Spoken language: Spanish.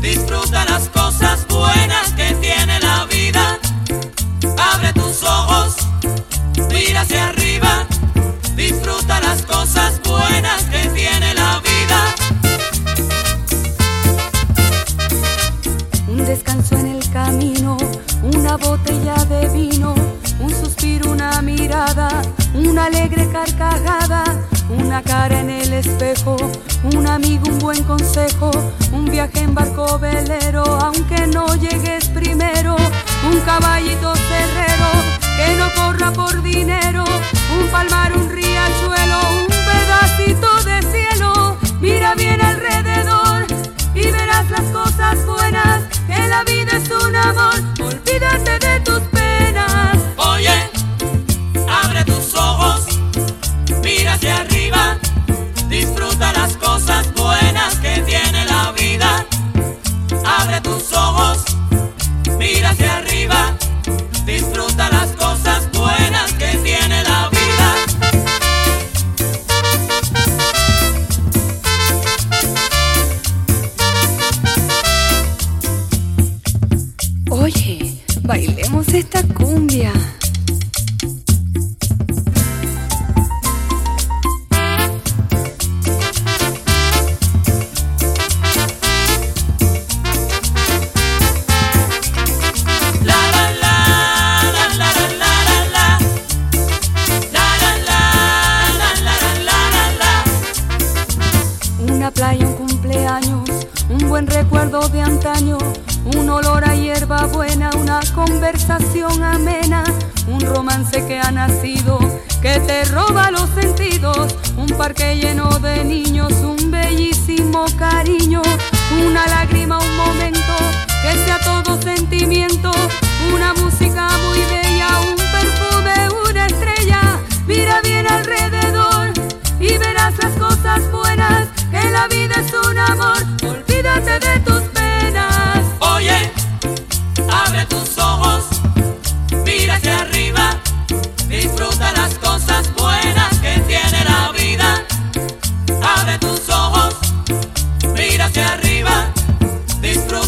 Disfruta las cosas buenas que tiene la vida. Abre tus ojos, mira hacia arriba. Disfruta las cosas buenas que tiene la vida. Un descanso en el camino, una botella de vino, un suspiro, una mirada, una alegre carcajada, una cara en el espejo, un amigo, un buen consejo viaje en barco velero, aunque no llegues primero, un caballito la la Una playa, un cumpleaños, un buen recuerdo de antaño, un conversación amena, un romance que ha nacido, que te roba los sentidos, un parque lleno de niños, un bellísimo cariño, una lágrima, un momento, que sea todo sentimiento, una música muy bella, un perfume, una estrella, mira bien alrededor y verás las cosas buenas, que la vida es un amor, olvídate de tus penas. Oye, abre tus ojos. arriba, disfruta.